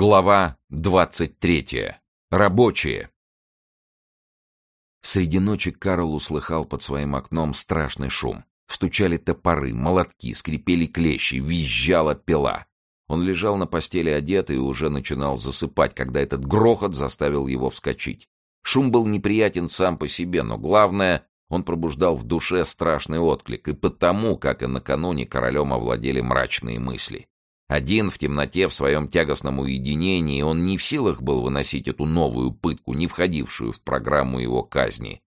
Глава 23. Рабочие. Среди ночи Карл услыхал под своим окном страшный шум. Стучали топоры, молотки, скрипели клещи, визжала пила. Он лежал на постели одетый и уже начинал засыпать, когда этот грохот заставил его вскочить. Шум был неприятен сам по себе, но главное, он пробуждал в душе страшный отклик, и потому, как и накануне королем овладели мрачные мысли. Один в темноте, в своем тягостном уединении, он не в силах был выносить эту новую пытку, не входившую в программу его казни.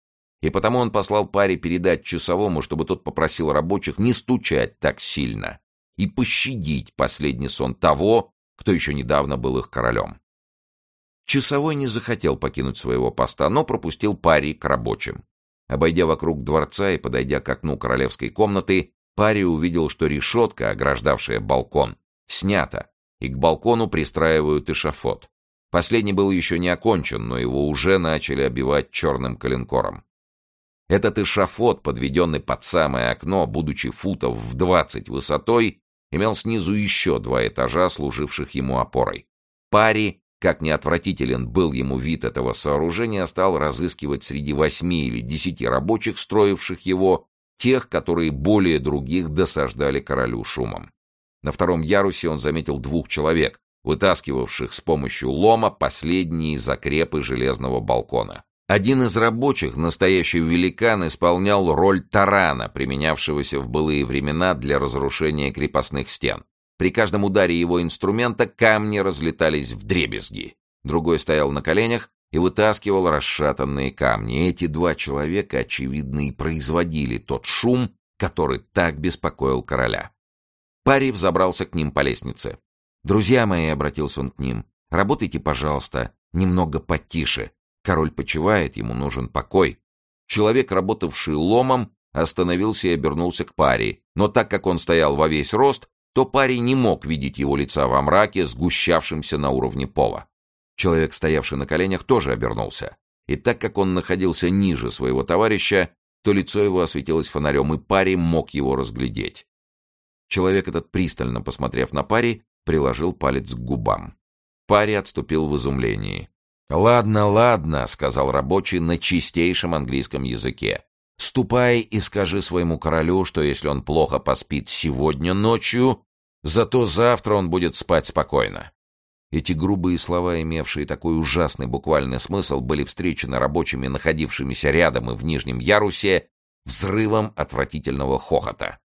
И потому он послал паре передать часовому, чтобы тот попросил рабочих не стучать так сильно и пощадить последний сон того, кто еще недавно был их королем. Часовой не захотел покинуть своего поста, но пропустил пари к рабочим. Обойдя вокруг дворца и подойдя к окну королевской комнаты, пари увидел, что решетка, ограждавшая балкон, снято, и к балкону пристраивают эшафот. Последний был еще не окончен, но его уже начали обивать черным коленкором. Этот эшафот, подведенный под самое окно, будучи футов в двадцать высотой, имел снизу еще два этажа, служивших ему опорой. Пари, как неотвратителен был ему вид этого сооружения, стал разыскивать среди восьми или десяти рабочих, строивших его, тех, которые более других досаждали королю шумом. На втором ярусе он заметил двух человек, вытаскивавших с помощью лома последние закрепы железного балкона. Один из рабочих, настоящий великан, исполнял роль тарана, применявшегося в былые времена для разрушения крепостных стен. При каждом ударе его инструмента камни разлетались в дребезги. Другой стоял на коленях и вытаскивал расшатанные камни. Эти два человека, очевидно, и производили тот шум, который так беспокоил короля. Пари взобрался к ним по лестнице. «Друзья мои», — обратился он к ним, — «работайте, пожалуйста, немного потише. Король почивает, ему нужен покой». Человек, работавший ломом, остановился и обернулся к паре, но так как он стоял во весь рост, то парень не мог видеть его лица во мраке, сгущавшемся на уровне пола. Человек, стоявший на коленях, тоже обернулся. И так как он находился ниже своего товарища, то лицо его осветилось фонарем, и парень мог его разглядеть. Человек этот, пристально посмотрев на пари, приложил палец к губам. Пари отступил в изумлении. «Ладно, ладно», — сказал рабочий на чистейшем английском языке. «Ступай и скажи своему королю, что если он плохо поспит сегодня ночью, зато завтра он будет спать спокойно». Эти грубые слова, имевшие такой ужасный буквальный смысл, были встречены рабочими, находившимися рядом и в нижнем ярусе, взрывом отвратительного хохота.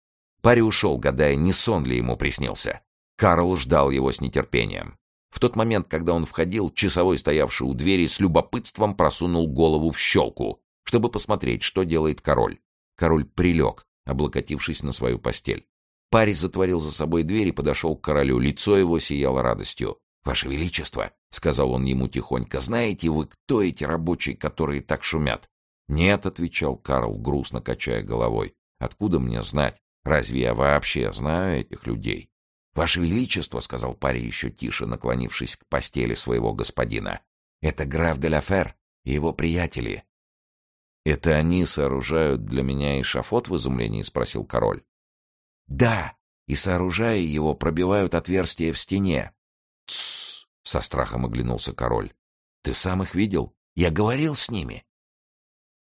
Парень ушел, гадая, не сон ли ему приснился. Карл ждал его с нетерпением. В тот момент, когда он входил, часовой, стоявший у двери, с любопытством просунул голову в щелку, чтобы посмотреть, что делает король. Король прилег, облокотившись на свою постель. Парень затворил за собой дверь и подошел к королю. Лицо его сияло радостью. «Ваше Величество», — сказал он ему тихонько, — «знаете вы, кто эти рабочие, которые так шумят?» «Нет», — отвечал Карл, грустно качая головой. «Откуда мне знать? Разве я вообще знаю этих людей? Ваше Величество, — сказал парень еще тише, наклонившись к постели своего господина, — это граф де Лафер и его приятели. — Это они сооружают для меня эшафот в изумлении? — спросил король. — Да, и сооружая его, пробивают отверстие в стене. — Тссс! — со страхом оглянулся король. — Ты сам их видел? Я говорил с ними.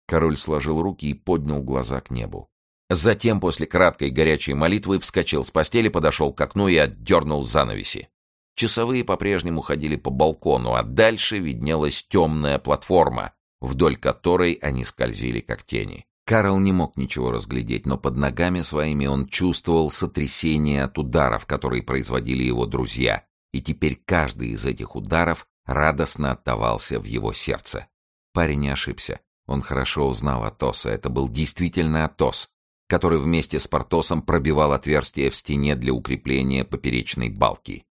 Король сложил руки и поднял глаза к небу. Затем, после краткой горячей молитвы, вскочил с постели, подошел к окну и отдернул занавеси. Часовые по-прежнему ходили по балкону, а дальше виднелась темная платформа, вдоль которой они скользили, как тени. Карл не мог ничего разглядеть, но под ногами своими он чувствовал сотрясение от ударов, которые производили его друзья, и теперь каждый из этих ударов радостно отдавался в его сердце. Парень не ошибся. Он хорошо узнал Атоса. Это был действительно Атос, который вместе с Портосом пробивал отверстие в стене для укрепления поперечной балки.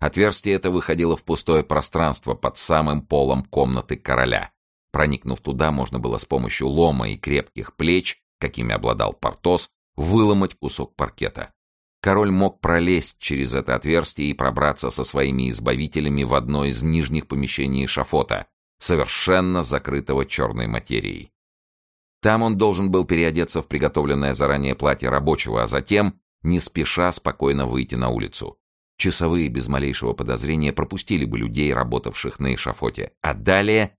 Отверстие это выходило в пустое пространство под самым полом комнаты короля. Проникнув туда, можно было с помощью лома и крепких плеч, какими обладал Портос, выломать кусок паркета. Король мог пролезть через это отверстие и пробраться со своими избавителями в одно из нижних помещений шафота, совершенно закрытого черной материей. Там он должен был переодеться в приготовленное заранее платье рабочего, а затем, не спеша, спокойно выйти на улицу. Часовые без малейшего подозрения пропустили бы людей, работавших на эшафоте. А далее...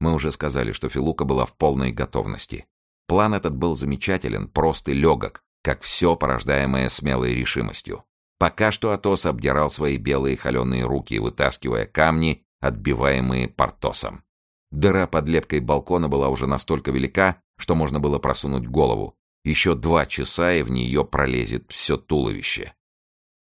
Мы уже сказали, что Филука была в полной готовности. План этот был замечателен, прост и легок, как все порождаемое смелой решимостью. Пока что Атос обдирал свои белые холеные руки, вытаскивая камни, отбиваемые Портосом. Дыра под лепкой балкона была уже настолько велика, что можно было просунуть голову. Еще два часа, и в нее пролезет все туловище.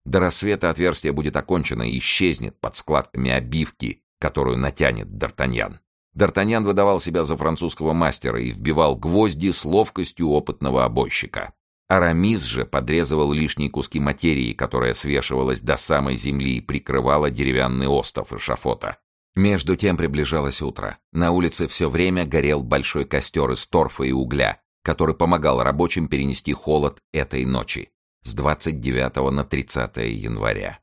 До рассвета отверстие будет окончено и исчезнет под складками обивки, которую натянет Д'Артаньян. Д'Артаньян выдавал себя за французского мастера и вбивал гвозди с ловкостью опытного обойщика. Арамис же подрезывал лишние куски материи, которая свешивалась до самой земли и прикрывала деревянный остов эшафота. Между тем приближалось утро. На улице все время горел большой костер из торфа и угля, который помогал рабочим перенести холод этой ночи с 29 на 30 января.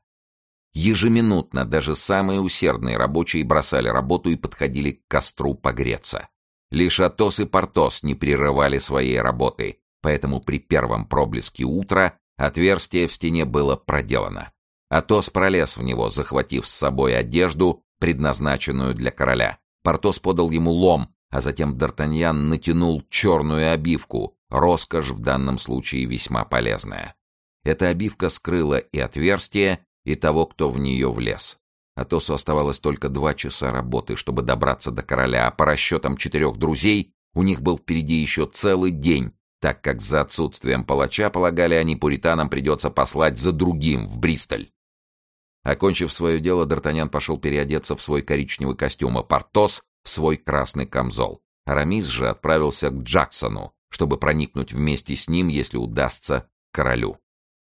Ежеминутно даже самые усердные рабочие бросали работу и подходили к костру погреться. Лишь Атос и Портос не прерывали своей работы, поэтому при первом проблеске утра отверстие в стене было проделано. Атос пролез в него, захватив с собой одежду, предназначенную для короля. Портос подал ему лом, а затем Д'Артаньян натянул черную обивку, роскошь в данном случае весьма полезная. Эта обивка скрыла и отверстие, и того, кто в нее влез. Атосу оставалось только два часа работы, чтобы добраться до короля, а по расчетам четырех друзей у них был впереди еще целый день, так как за отсутствием палача, полагали они, пуританам придется послать за другим в Бристоль. Окончив свое дело, Д'Артаньян пошел переодеться в свой коричневый костюм, а Портос — в свой красный камзол. Арамис же отправился к Джексону, чтобы проникнуть вместе с ним, если удастся, королю.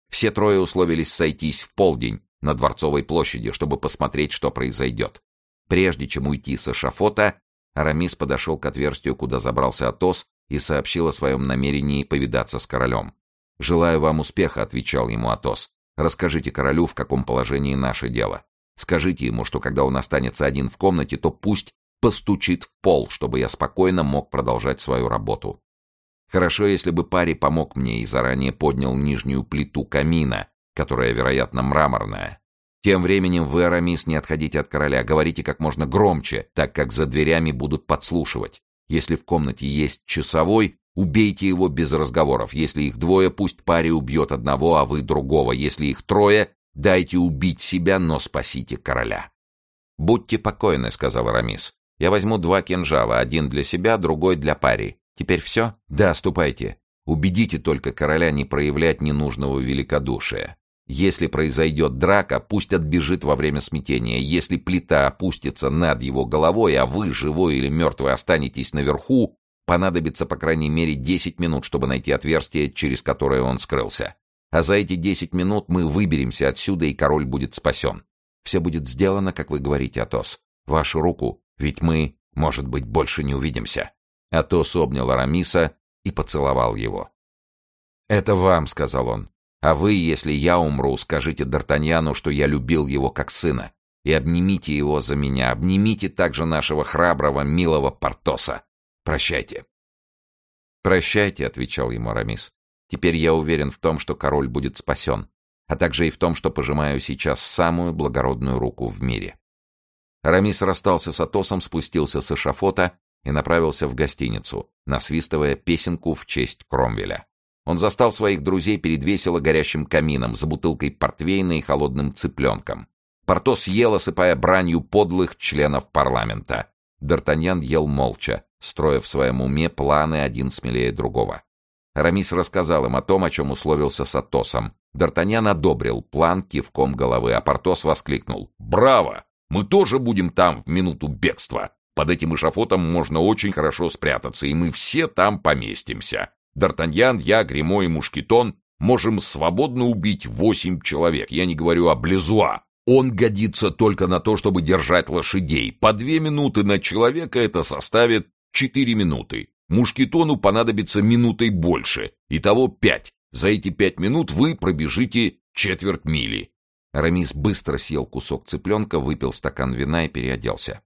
Все трое условились сойтись в полдень на Дворцовой площади, чтобы посмотреть, что произойдет. Прежде чем уйти с эшафота, Арамис подошел к отверстию, куда забрался Атос, и сообщил о своем намерении повидаться с королем. «Желаю вам успеха», — отвечал ему Атос. «Расскажите королю, в каком положении наше дело. Скажите ему, что когда он останется один в комнате, то пусть постучит в пол, чтобы я спокойно мог продолжать свою работу. Хорошо, если бы парень помог мне и заранее поднял нижнюю плиту камина, которая, вероятно, мраморная. Тем временем вы, Арамис, не отходите от короля, говорите как можно громче, так как за дверями будут подслушивать. Если в комнате есть часовой, убейте его без разговоров. Если их двое, пусть парень убьет одного, а вы другого. Если их трое, дайте убить себя, но спасите короля. «Будьте покойны», — сказал Арамис. «Я возьму два кинжала, один для себя, другой для пари. Теперь все? Да, ступайте. Убедите только короля не проявлять ненужного великодушия. Если произойдет драка, пусть отбежит во время смятения. Если плита опустится над его головой, а вы, живой или мертвый, останетесь наверху, понадобится по крайней мере 10 минут, чтобы найти отверстие, через которое он скрылся. А за эти 10 минут мы выберемся отсюда, и король будет спасен. Все будет сделано, как вы говорите, Атос. Вашу руку, ведь мы, может быть, больше не увидимся. Атос обнял Арамиса и поцеловал его. «Это вам», — сказал он. «А вы, если я умру, скажите Д'Артаньяну, что я любил его как сына, и обнимите его за меня, обнимите также нашего храброго, милого Портоса. Прощайте». «Прощайте», — отвечал ему Арамис. «Теперь я уверен в том, что король будет спасен, а также и в том, что пожимаю сейчас самую благородную руку в мире». Арамис расстался с Атосом, спустился с эшафота и направился в гостиницу, насвистывая песенку в честь Кромвеля. Он застал своих друзей перед весело горящим камином, за бутылкой портвейна и холодным цыпленком. Портос ел, осыпая бранью подлых членов парламента. Д'Артаньян ел молча, строя в своем уме планы один смелее другого. Рамис рассказал им о том, о чем условился с Атосом. Д'Артаньян одобрил план кивком головы, а Портос воскликнул. «Браво! Мы тоже будем там в минуту бегства! Под этим эшафотом можно очень хорошо спрятаться, и мы все там поместимся. Д'Артаньян, я, Гремо и Мушкетон можем свободно убить восемь человек. Я не говорю о Блезуа. Он годится только на то, чтобы держать лошадей. По две минуты на человека это составит четыре минуты. Мушкетону понадобится минутой больше. Итого пять. За эти пять минут вы пробежите четверть мили. Рамис быстро съел кусок цыпленка, выпил стакан вина и переоделся.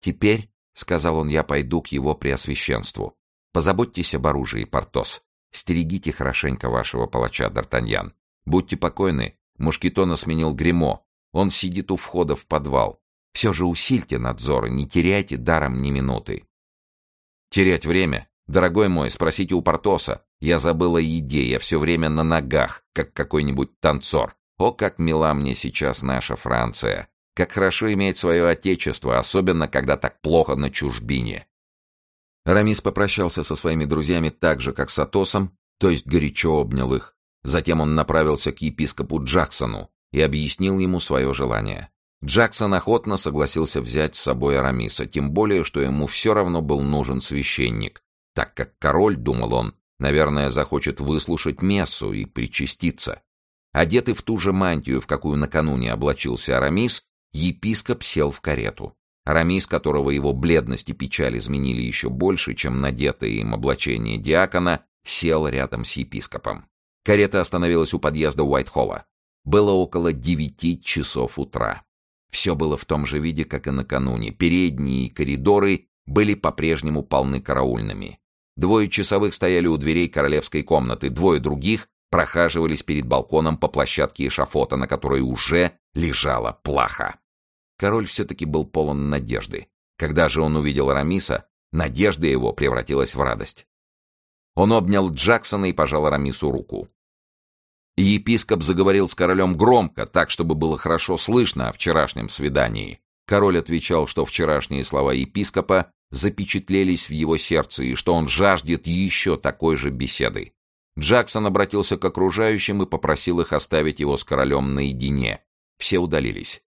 «Теперь, — сказал он, — я пойду к его преосвященству. Позаботьтесь об оружии, Портос. Стерегите хорошенько вашего палача, Д'Артаньян. Будьте покойны, Мушкетона сменил гримо Он сидит у входа в подвал. Все же усильте надзор и не теряйте даром ни минуты. Терять время? Дорогой мой, спросите у Портоса. Я забыл о еде, я все время на ногах, как какой-нибудь танцор. О, как мила мне сейчас наша Франция. Как хорошо иметь свое отечество, особенно когда так плохо на чужбине. Рамис попрощался со своими друзьями так же, как с Атосом, то есть горячо обнял их. Затем он направился к епископу Джексону и объяснил ему свое желание. Джексон охотно согласился взять с собой Арамиса, тем более, что ему все равно был нужен священник, так как король, думал он, наверное, захочет выслушать мессу и причаститься. Одетый в ту же мантию, в какую накануне облачился Арамис, епископ сел в карету. Арамис, которого его бледность и печаль изменили еще больше, чем надетое им облачение диакона, сел рядом с епископом. Карета остановилась у подъезда Уайтхолла. Было около девяти часов утра. Все было в том же виде, как и накануне. Передние коридоры были по-прежнему полны караульными. Двое часовых стояли у дверей королевской комнаты, двое других прохаживались перед балконом по площадке эшафота, на которой уже лежала плаха. Король все-таки был полон надежды. Когда же он увидел Рамиса, надежда его превратилась в радость. Он обнял Джексона и пожал Рамису руку. Епископ заговорил с королем громко, так, чтобы было хорошо слышно о вчерашнем свидании. Король отвечал, что вчерашние слова епископа запечатлелись в его сердце и что он жаждет еще такой же беседы. Джексон обратился к окружающим и попросил их оставить его с королем наедине. Все удалились.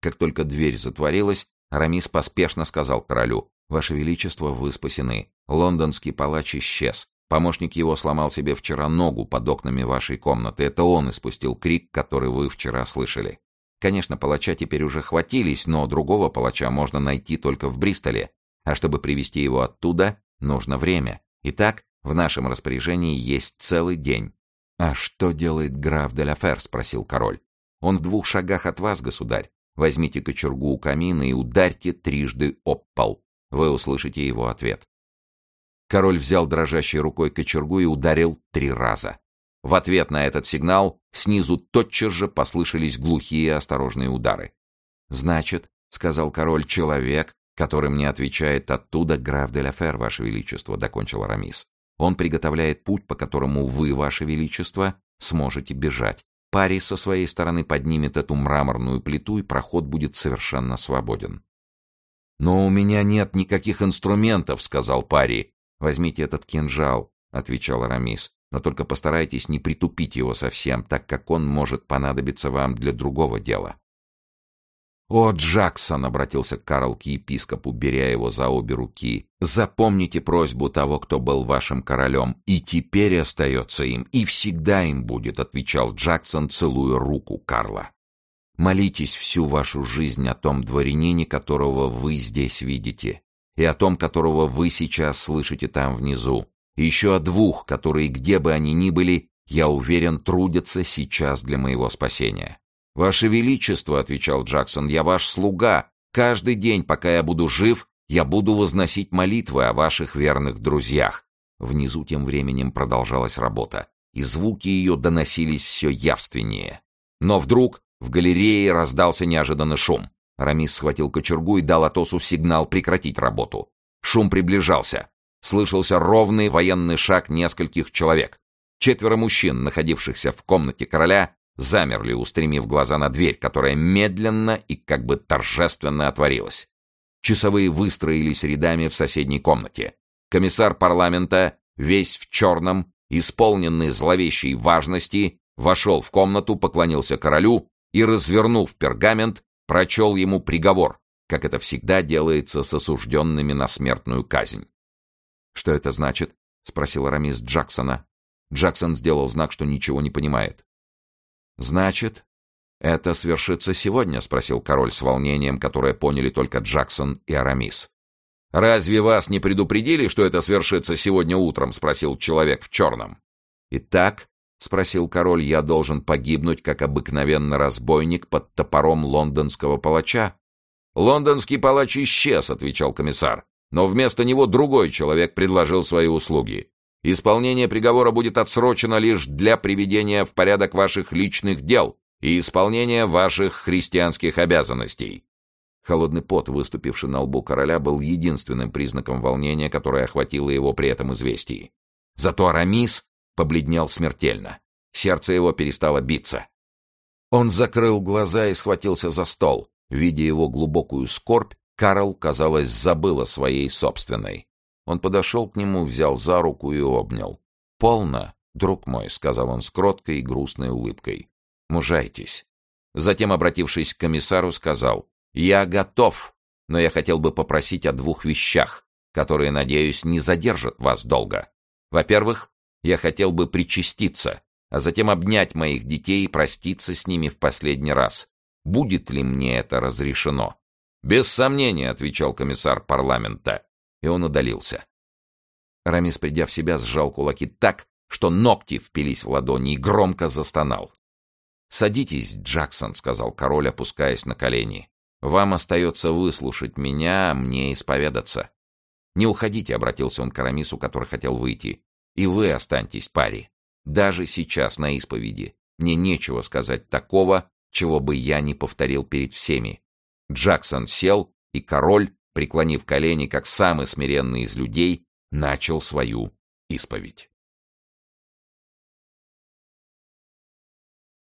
Как только дверь затворилась, Арамис поспешно сказал королю, «Ваше Величество, вы спасены. Лондонский палач исчез. Помощник его сломал себе вчера ногу под окнами вашей комнаты. Это он испустил крик, который вы вчера слышали. Конечно, палача теперь уже хватились, но другого палача можно найти только в Бристоле. А чтобы привести его оттуда, нужно время. Итак, в нашем распоряжении есть целый день. «А что делает граф де Ла спросил король. «Он в двух шагах от вас, государь. Возьмите кочергу у камина и ударьте трижды об пол. Вы услышите его ответ. Король взял дрожащей рукой кочергу и ударил три раза. В ответ на этот сигнал снизу тотчас же послышались глухие осторожные удары. «Значит, — сказал король, — человек, который мне отвечает оттуда, граф де Ла ваше величество, — докончил Арамис. Он приготовляет путь, по которому вы, ваше величество, сможете бежать. Пари со своей стороны поднимет эту мраморную плиту, и проход будет совершенно свободен. «Но у меня нет никаких инструментов», — сказал Пари. «Возьмите этот кинжал», — отвечал Арамис, «но только постарайтесь не притупить его совсем, так как он может понадобиться вам для другого дела». «О, Джексон!» — обратился Карл к епископу, беря его за обе руки. «Запомните просьбу того, кто был вашим королем, и теперь остается им, и всегда им будет», — отвечал Джексон, целуя руку Карла. «Молитесь всю вашу жизнь о том дворянине, которого вы здесь видите, и о том, которого вы сейчас слышите там внизу, и еще о двух, которые, где бы они ни были, я уверен, трудятся сейчас для моего спасения. «Ваше Величество», — отвечал Джексон, — «я ваш слуга. Каждый день, пока я буду жив, я буду возносить молитвы о ваших верных друзьях». Внизу тем временем продолжалась работа, и звуки ее доносились все явственнее. Но вдруг в галерее раздался неожиданный шум. Рамис схватил кочергу и дал Атосу сигнал прекратить работу. Шум приближался. Слышался ровный военный шаг нескольких человек. Четверо мужчин, находившихся в комнате короля, замерли, устремив глаза на дверь, которая медленно и как бы торжественно отворилась. Часовые выстроились рядами в соседней комнате. Комиссар парламента, весь в черном, исполненный зловещей важности, вошел в комнату, поклонился королю и, развернув пергамент, прочел ему приговор, как это всегда делается с осужденными на смертную казнь. «Что это значит?» — спросил Арамис Джексона. Джексон сделал знак, что ничего не понимает. «Значит, это свершится сегодня?» — спросил король с волнением, которое поняли только Джексон и Арамис. «Разве вас не предупредили, что это свершится сегодня утром?» — спросил человек в черном. «Итак, — спросил король, — я должен погибнуть, как обыкновенный разбойник под топором лондонского палача? — Лондонский палач исчез, — отвечал комиссар, — но вместо него другой человек предложил свои услуги. Исполнение приговора будет отсрочено лишь для приведения в порядок ваших личных дел, и исполнения ваших христианских обязанностей». Холодный пот, выступивший на лбу короля, был единственным признаком волнения, которое охватило его при этом известии. Зато Арамис побледнел смертельно. Сердце его перестало биться. Он закрыл глаза и схватился за стол. Видя его глубокую скорбь, Карл, казалось, забыл о своей собственной. Он подошел к нему, взял за руку и обнял. «Полно, друг мой», — сказал он с кроткой и грустной улыбкой. «Мужайтесь». Затем, обратившись к комиссару, сказал, «Я готов, но я хотел бы попросить о двух вещах, которые, надеюсь, не задержат вас долго. Во-первых, я хотел бы причаститься, а затем обнять моих детей и проститься с ними в последний раз. Будет ли мне это разрешено? Без сомнения, отвечал комиссар парламента, и он удалился. Рамис, придя в себя, сжал кулаки так, что ногти впились в ладони и громко застонал. «Садитесь, Джексон», — сказал король, опускаясь на колени. «Вам остается выслушать меня, а мне исповедаться». «Не уходите», — обратился он к Арамису, который хотел выйти. «И вы останьтесь паре. Даже сейчас на исповеди мне нечего сказать такого, чего бы я не повторил перед всеми. Джексон сел, и король, преклонив колени, как самый смиренный из людей, начал свою исповедь.